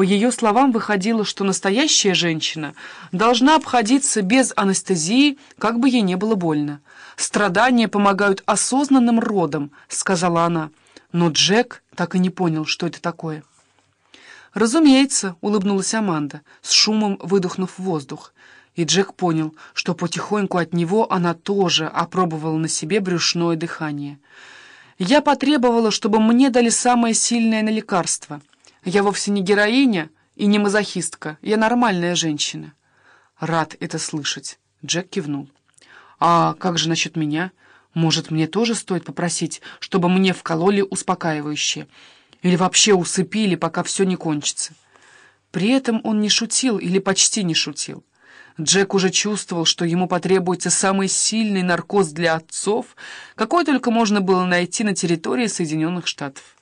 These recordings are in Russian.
По ее словам, выходило, что настоящая женщина должна обходиться без анестезии, как бы ей не было больно. «Страдания помогают осознанным родам», — сказала она. Но Джек так и не понял, что это такое. «Разумеется», — улыбнулась Аманда, с шумом выдохнув воздух. И Джек понял, что потихоньку от него она тоже опробовала на себе брюшное дыхание. «Я потребовала, чтобы мне дали самое сильное на лекарство. Я вовсе не героиня и не мазохистка, я нормальная женщина». «Рад это слышать», — Джек кивнул. «А как же насчет меня? Может, мне тоже стоит попросить, чтобы мне вкололи успокаивающее?» или вообще усыпили, пока все не кончится. При этом он не шутил или почти не шутил. Джек уже чувствовал, что ему потребуется самый сильный наркоз для отцов, какой только можно было найти на территории Соединенных Штатов.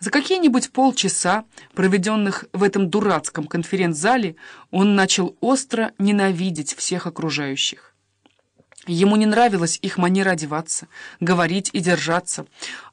За какие-нибудь полчаса, проведенных в этом дурацком конференц-зале, он начал остро ненавидеть всех окружающих. Ему не нравилась их манера одеваться, говорить и держаться,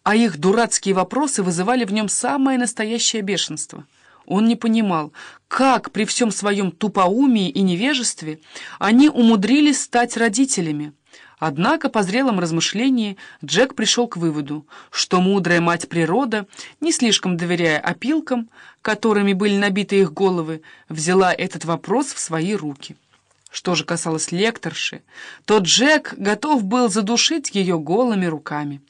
а их дурацкие вопросы вызывали в нем самое настоящее бешенство. Он не понимал, как при всем своем тупоумии и невежестве они умудрились стать родителями. Однако по зрелом размышлении Джек пришел к выводу, что мудрая мать природа, не слишком доверяя опилкам, которыми были набиты их головы, взяла этот вопрос в свои руки. Что же касалось лекторши, то Джек готов был задушить ее голыми руками.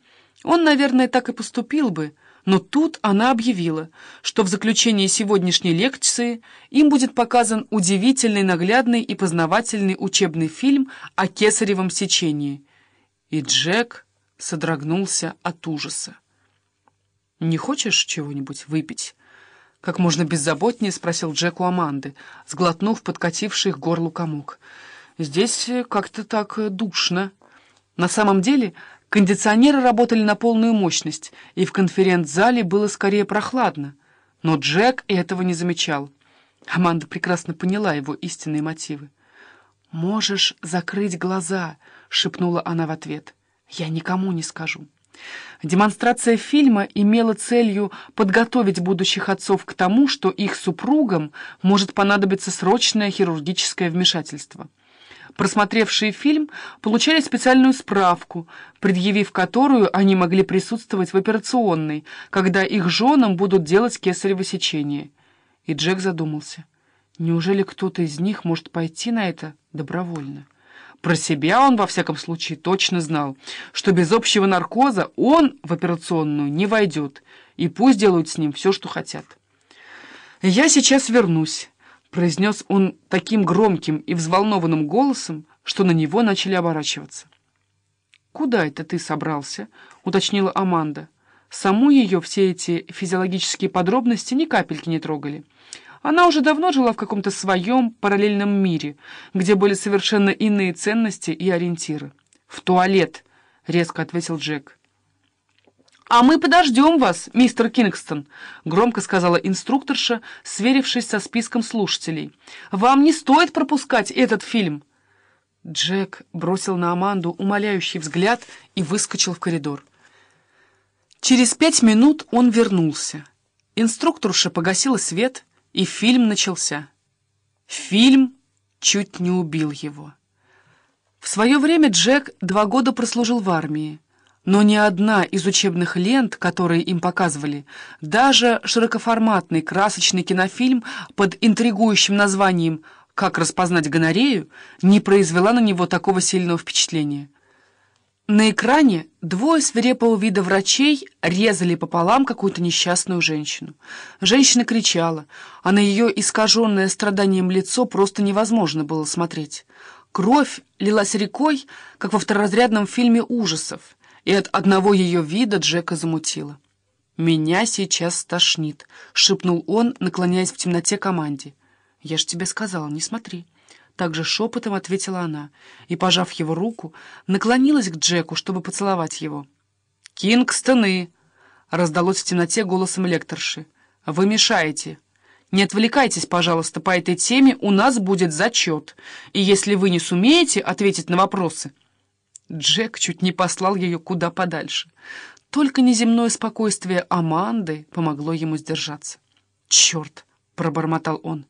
Он, наверное, так и поступил бы, но тут она объявила, что в заключении сегодняшней лекции им будет показан удивительный, наглядный и познавательный учебный фильм о кесаревом сечении. И Джек содрогнулся от ужаса. «Не хочешь чего-нибудь выпить?» Как можно беззаботнее спросил Джек у Аманды, сглотнув подкативший к горлу комок. «Здесь как-то так душно». На самом деле кондиционеры работали на полную мощность, и в конференц-зале было скорее прохладно. Но Джек этого не замечал. Аманда прекрасно поняла его истинные мотивы. «Можешь закрыть глаза», — шепнула она в ответ. «Я никому не скажу». Демонстрация фильма имела целью подготовить будущих отцов к тому, что их супругам может понадобиться срочное хирургическое вмешательство. Просмотревшие фильм получали специальную справку, предъявив которую они могли присутствовать в операционной, когда их женам будут делать кесарево сечение. И Джек задумался, неужели кто-то из них может пойти на это добровольно? Про себя он, во всяком случае, точно знал, что без общего наркоза он в операционную не войдет, и пусть делают с ним все, что хотят. «Я сейчас вернусь», — произнес он таким громким и взволнованным голосом, что на него начали оборачиваться. «Куда это ты собрался?» — уточнила Аманда. Саму ее все эти физиологические подробности ни капельки не трогали. Она уже давно жила в каком-то своем параллельном мире, где были совершенно иные ценности и ориентиры. «В туалет», — резко ответил Джек. «А мы подождем вас, мистер Кингстон», — громко сказала инструкторша, сверившись со списком слушателей. «Вам не стоит пропускать этот фильм». Джек бросил на Аманду умоляющий взгляд и выскочил в коридор. Через пять минут он вернулся. Инструкторша погасила свет и фильм начался. Фильм чуть не убил его. В свое время Джек два года прослужил в армии, но ни одна из учебных лент, которые им показывали, даже широкоформатный красочный кинофильм под интригующим названием «Как распознать гонорею» не произвела на него такого сильного впечатления. На экране двое свирепого вида врачей резали пополам какую-то несчастную женщину. Женщина кричала, а на ее искаженное страданием лицо просто невозможно было смотреть. Кровь лилась рекой, как во второразрядном фильме ужасов, и от одного ее вида Джека замутило. «Меня сейчас стошнит», — шепнул он, наклоняясь в темноте команде. «Я ж тебе сказала, не смотри». Также шепотом ответила она и, пожав его руку, наклонилась к Джеку, чтобы поцеловать его. «Кингстоны!» — раздалось в темноте голосом лекторши. «Вы мешаете. Не отвлекайтесь, пожалуйста, по этой теме, у нас будет зачет. И если вы не сумеете ответить на вопросы...» Джек чуть не послал ее куда подальше. Только неземное спокойствие Аманды помогло ему сдержаться. «Черт!» — пробормотал он.